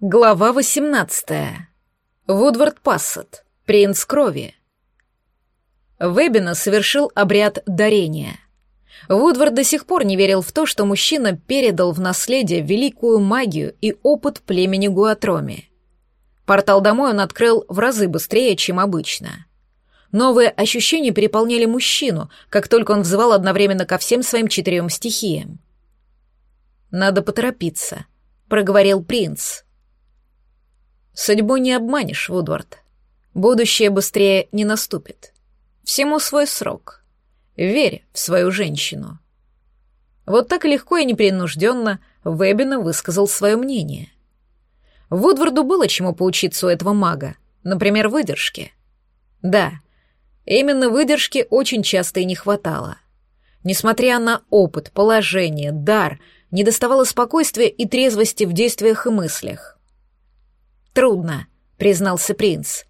Глава 18. Вудвард Пассет, принц крови. Вебина совершил обряд дарения. Вудвард до сих пор не верил в то, что мужчина передал в наследие великую магию и опыт племени Гуатроми. Портал домой он открыл в разы быстрее, чем обычно. Новые ощущения переполняли мужчину, как только он взывал одновременно ко всем своим четырем стихиям. «Надо поторопиться», — проговорил принц. Судьбу не обманешь, Вудвард. Будущее быстрее не наступит. Всему свой срок. Верь в свою женщину. Вот так легко и непринужденно Вебина высказал свое мнение. Вудварду было чему поучиться у этого мага, например, выдержке. Да, именно выдержки очень часто и не хватало. Несмотря на опыт, положение, дар, недоставало спокойствия и трезвости в действиях и мыслях. «Трудно», — признался принц.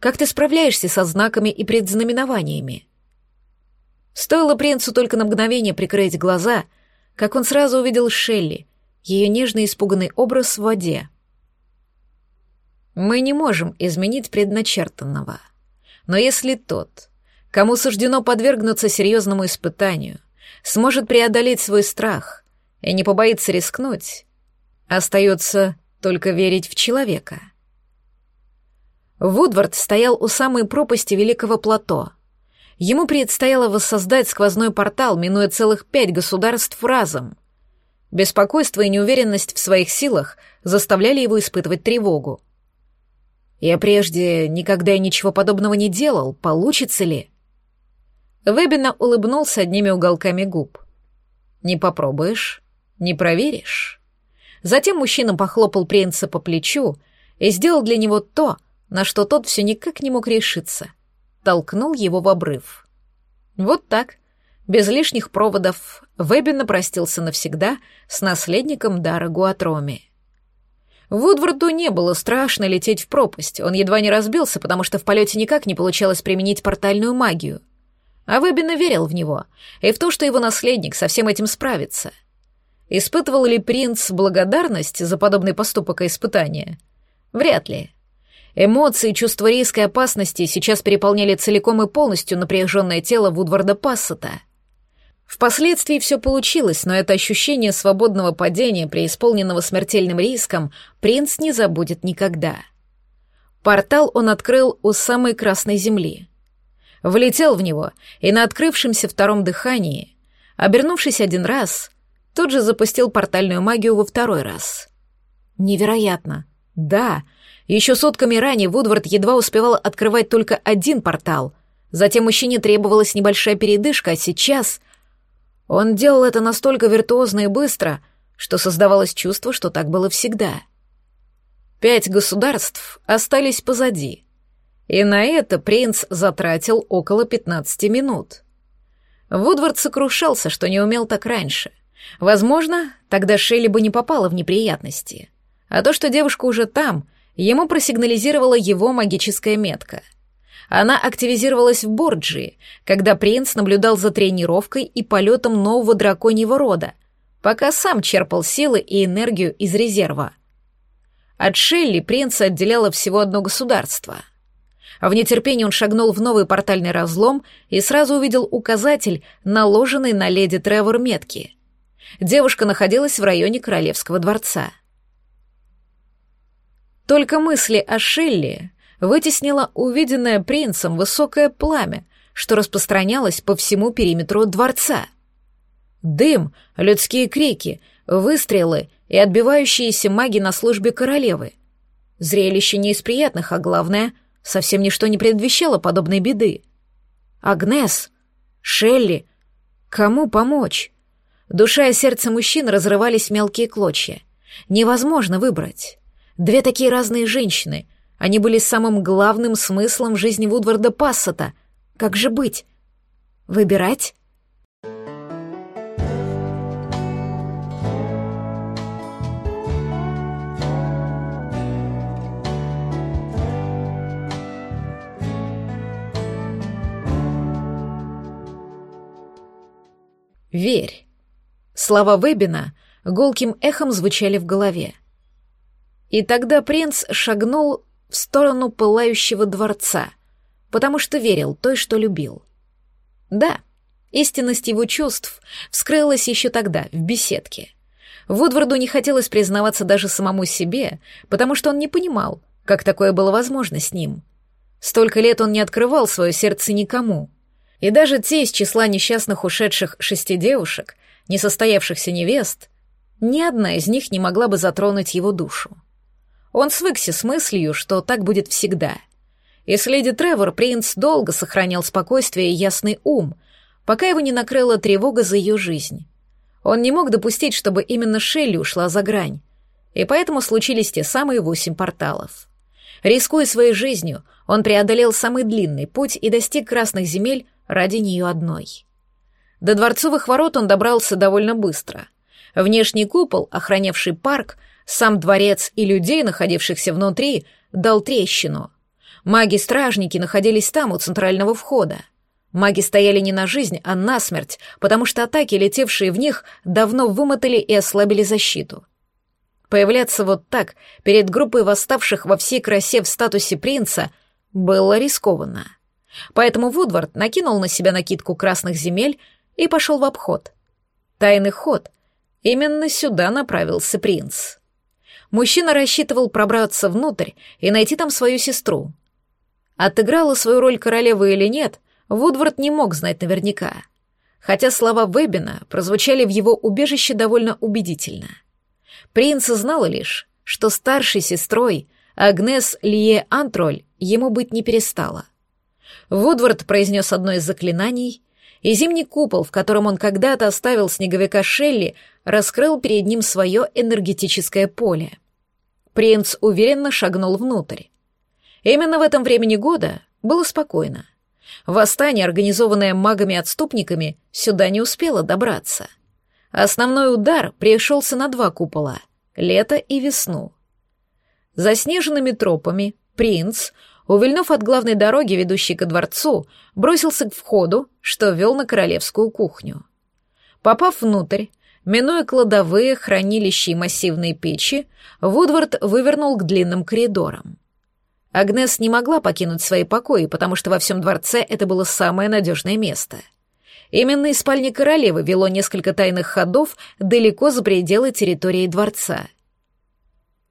«Как ты справляешься со знаками и предзнаменованиями?» Стоило принцу только на мгновение прикрыть глаза, как он сразу увидел Шелли, ее нежный испуганный образ в воде. «Мы не можем изменить предначертанного. Но если тот, кому суждено подвергнуться серьезному испытанию, сможет преодолеть свой страх и не побоится рискнуть, остается только верить в человека». Вудвард стоял у самой пропасти Великого плато. Ему предстояло воссоздать сквозной портал, минуя целых пять государств разом. Беспокойство и неуверенность в своих силах заставляли его испытывать тревогу. «Я прежде никогда и ничего подобного не делал, получится ли?» Вебина улыбнулся одними уголками губ. «Не попробуешь, не проверишь». Затем мужчина похлопал принца по плечу и сделал для него то, на что тот все никак не мог решиться. Толкнул его в обрыв. Вот так, без лишних проводов, Вебин простился навсегда с наследником Дара Гуатроми. Вудварду не было страшно лететь в пропасть, он едва не разбился, потому что в полете никак не получалось применить портальную магию. А Вебина верил в него и в то, что его наследник со всем этим справится. Испытывал ли принц благодарность за подобный поступок и испытание? Вряд ли. Эмоции чувство риска и опасности сейчас переполняли целиком и полностью напряженное тело Вудварда Пассета. Впоследствии все получилось, но это ощущение свободного падения, преисполненного смертельным риском, принц не забудет никогда. Портал он открыл у самой Красной Земли. Влетел в него, и на открывшемся втором дыхании, обернувшись один раз, тут же запустил портальную магию во второй раз. Невероятно. Да, еще сотками ранее Вудвард едва успевал открывать только один портал. Затем мужчине требовалась небольшая передышка, а сейчас... Он делал это настолько виртуозно и быстро, что создавалось чувство, что так было всегда. Пять государств остались позади. И на это принц затратил около 15 минут. Вудвард сокрушался, что не умел так раньше. Возможно, тогда Шелли бы не попала в неприятности. А то, что девушка уже там, ему просигнализировала его магическая метка. Она активизировалась в Борджии, когда принц наблюдал за тренировкой и полетом нового драконьего рода, пока сам черпал силы и энергию из резерва. От Шелли принца отделяло всего одно государство. В нетерпении он шагнул в новый портальный разлом и сразу увидел указатель, наложенный на леди Тревор метки. Девушка находилась в районе Королевского дворца — только мысли о Шелли вытеснило увиденное принцем высокое пламя, что распространялось по всему периметру дворца. Дым, людские крики, выстрелы и отбивающиеся маги на службе королевы. Зрелище не из приятных, а главное, совсем ничто не предвещало подобной беды. Агнес, Шелли, кому помочь? Душа и сердце мужчин разрывались в мелкие клочья. Невозможно выбрать. Две такие разные женщины. Они были самым главным смыслом жизни Вудварда Пассета. Как же быть? Выбирать? Верь. Слова Вебина гулким эхом звучали в голове. И тогда принц шагнул в сторону пылающего дворца, потому что верил той, что любил. Да, истинность его чувств вскрылась еще тогда, в беседке. Вудварду не хотелось признаваться даже самому себе, потому что он не понимал, как такое было возможно с ним. Столько лет он не открывал свое сердце никому. И даже те из числа несчастных ушедших шести девушек, несостоявшихся невест, ни одна из них не могла бы затронуть его душу. Он свыкся с мыслью, что так будет всегда. И с леди Тревор принц долго сохранял спокойствие и ясный ум, пока его не накрыла тревога за ее жизнь. Он не мог допустить, чтобы именно Шелли ушла за грань, и поэтому случились те самые восемь порталов. Рискуя своей жизнью, он преодолел самый длинный путь и достиг красных земель ради нее одной. До дворцовых ворот он добрался довольно быстро. Внешний купол, охранявший парк, сам дворец и людей, находившихся внутри, дал трещину. Маги-стражники находились там, у центрального входа. Маги стояли не на жизнь, а на смерть, потому что атаки, летевшие в них, давно вымотали и ослабили защиту. Появляться вот так, перед группой восставших во всей красе в статусе принца, было рискованно. Поэтому Вудвард накинул на себя накидку красных земель и пошел в обход. Тайный ход. Именно сюда направился принц. Мужчина рассчитывал пробраться внутрь и найти там свою сестру. Отыграла свою роль королевы или нет, Вудвард не мог знать наверняка. Хотя слова Вебина прозвучали в его убежище довольно убедительно. Принц знал лишь, что старшей сестрой Агнес Лие Антроль ему быть не перестала. Вудвард произнес одно из заклинаний, и зимний купол, в котором он когда-то оставил снеговика Шелли, раскрыл перед ним свое энергетическое поле. Принц уверенно шагнул внутрь. Именно в этом времени года было спокойно. Восстание, организованное магами-отступниками, сюда не успело добраться. Основной удар пришелся на два купола — лето и весну. Заснеженными тропами принц, увильнув от главной дороги, ведущей ко дворцу, бросился к входу, что вел на королевскую кухню. Попав внутрь, Минуя кладовые, хранилища и массивные печи, Вудвард вывернул к длинным коридорам. Агнес не могла покинуть свои покои, потому что во всем дворце это было самое надежное место. Именно из спальни королевы вело несколько тайных ходов далеко за пределы территории дворца.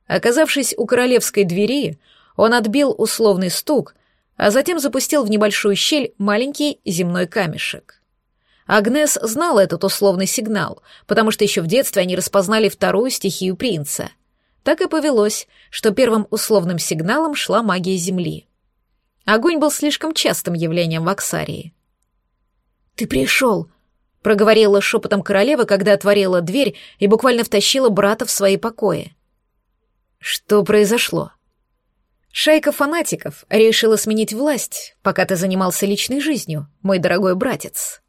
Оказавшись у королевской двери, он отбил условный стук, а затем запустил в небольшую щель маленький земной камешек. Агнес знала этот условный сигнал, потому что еще в детстве они распознали вторую стихию принца. Так и повелось, что первым условным сигналом шла магия Земли. Огонь был слишком частым явлением в Аксарии. «Ты пришел!» — проговорила шепотом королева, когда отворила дверь и буквально втащила брата в свои покои. Что произошло? Шайка фанатиков решила сменить власть, пока ты занимался личной жизнью, мой дорогой братец.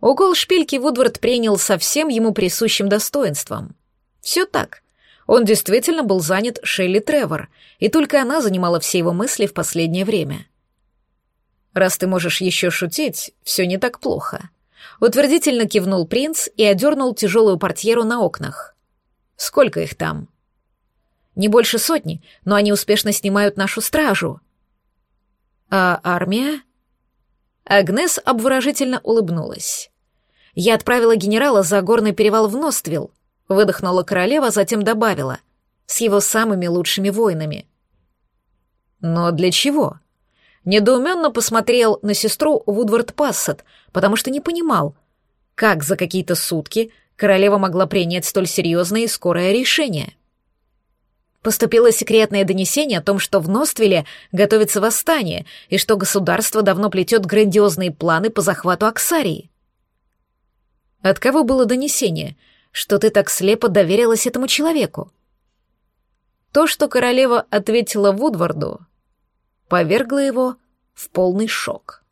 Укол шпильки Вудвард принял со всем ему присущим достоинством. Все так. Он действительно был занят Шелли Тревор, и только она занимала все его мысли в последнее время. «Раз ты можешь еще шутить, все не так плохо», — утвердительно кивнул принц и одернул тяжелую портьеру на окнах. «Сколько их там?» «Не больше сотни, но они успешно снимают нашу стражу». «А армия?» Агнес обворожительно улыбнулась. «Я отправила генерала за горный перевал в Ноствилл», — выдохнула королева, затем добавила, «с его самыми лучшими воинами». «Но для чего?» Недоуменно посмотрел на сестру Вудвард Пассет, потому что не понимал, как за какие-то сутки королева могла принять столь серьезное и скорое решение. Поступило секретное донесение о том, что в Ноствеле готовится восстание и что государство давно плетет грандиозные планы по захвату Аксарии. От кого было донесение, что ты так слепо доверилась этому человеку? То, что королева ответила Вудварду, повергло его в полный шок.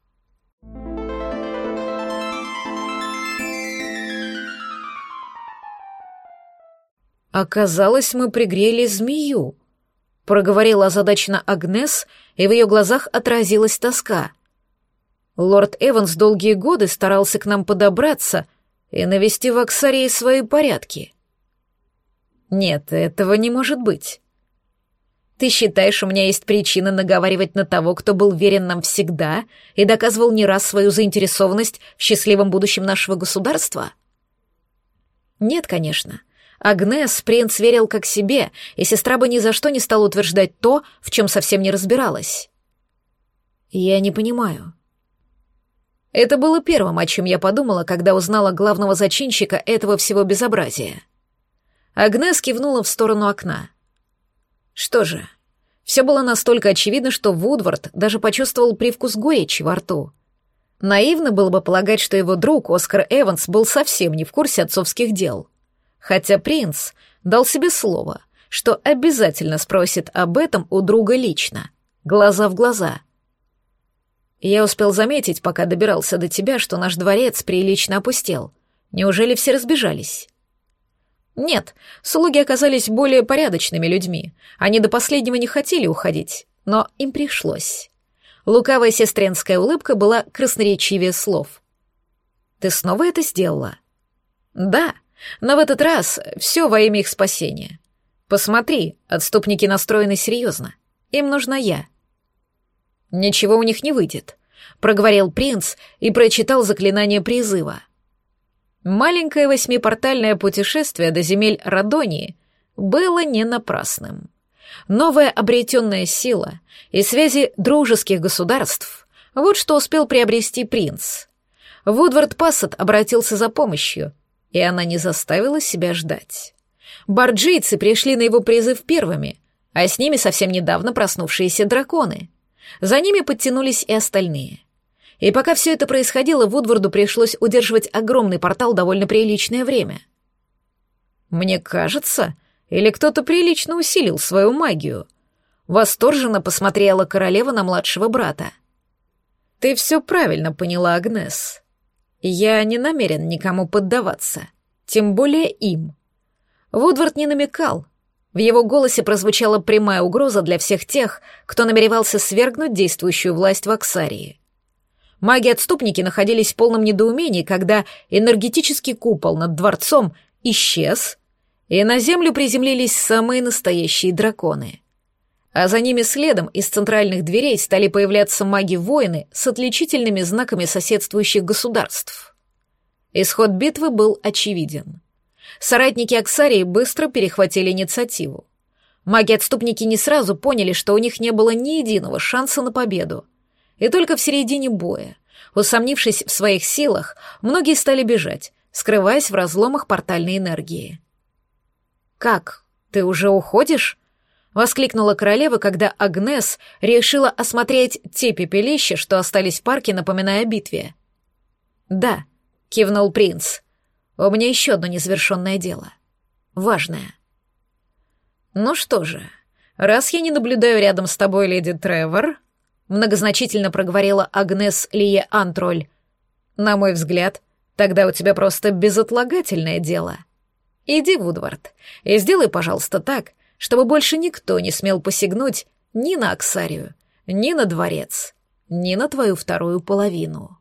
«Оказалось, мы пригрели змею», — проговорила озадаченно Агнес, и в ее глазах отразилась тоска. «Лорд Эванс долгие годы старался к нам подобраться и навести в Аксарии свои порядки». Нет, этого не может быть. Ты считаешь, у меня есть причина наговаривать на того, кто был верен нам всегда и доказывал не раз свою заинтересованность в счастливом будущем нашего государства? Нет, конечно. Агнес принц верил как себе, и сестра бы ни за что не стала утверждать то, в чем совсем не разбиралась. Я не понимаю. Это было первым, о чем я подумала, когда узнала главного зачинщика этого всего безобразия. Агнес кивнула в сторону окна. Что же, все было настолько очевидно, что Вудвард даже почувствовал привкус горечи во рту. Наивно было бы полагать, что его друг Оскар Эванс был совсем не в курсе отцовских дел. Хотя принц дал себе слово, что обязательно спросит об этом у друга лично, глаза в глаза — я успел заметить, пока добирался до тебя, что наш дворец прилично опустел. Неужели все разбежались? Нет, слуги оказались более порядочными людьми. Они до последнего не хотели уходить, но им пришлось. Лукавая сестренская улыбка была красноречивее слов. «Ты снова это сделала?» «Да, но в этот раз все во имя их спасения. Посмотри, отступники настроены серьезно. Им нужна я». «Ничего у них не выйдет», — проговорил принц и прочитал заклинание призыва. Маленькое восьмипортальное путешествие до земель Радонии было не напрасным. Новая обретенная сила и связи дружеских государств — вот что успел приобрести принц. Вудвард Пассет обратился за помощью, и она не заставила себя ждать. Барджийцы пришли на его призыв первыми, а с ними совсем недавно проснувшиеся драконы — за ними подтянулись и остальные. И пока все это происходило, Вудварду пришлось удерживать огромный портал довольно приличное время. «Мне кажется, или кто-то прилично усилил свою магию?» Восторженно посмотрела королева на младшего брата. «Ты все правильно поняла, Агнес. Я не намерен никому поддаваться, тем более им». Вудвард не намекал, в его голосе прозвучала прямая угроза для всех тех, кто намеревался свергнуть действующую власть в Аксарии. Маги-отступники находились в полном недоумении, когда энергетический купол над дворцом исчез, и на землю приземлились самые настоящие драконы. А за ними следом из центральных дверей стали появляться маги-воины с отличительными знаками соседствующих государств. Исход битвы был очевиден — Соратники Аксарии быстро перехватили инициативу. Маги-отступники не сразу поняли, что у них не было ни единого шанса на победу. И только в середине боя, усомнившись в своих силах, многие стали бежать, скрываясь в разломах портальной энергии. «Как? Ты уже уходишь?» — воскликнула королева, когда Агнес решила осмотреть те пепелища, что остались в парке, напоминая о битве. «Да», — кивнул принц, — у меня еще одно незавершенное дело. Важное. Ну что же, раз я не наблюдаю рядом с тобой, леди Тревор, многозначительно проговорила Агнес Лие Антроль, на мой взгляд, тогда у тебя просто безотлагательное дело. Иди, Вудвард, и сделай, пожалуйста, так, чтобы больше никто не смел посягнуть ни на Аксарию, ни на дворец, ни на твою вторую половину.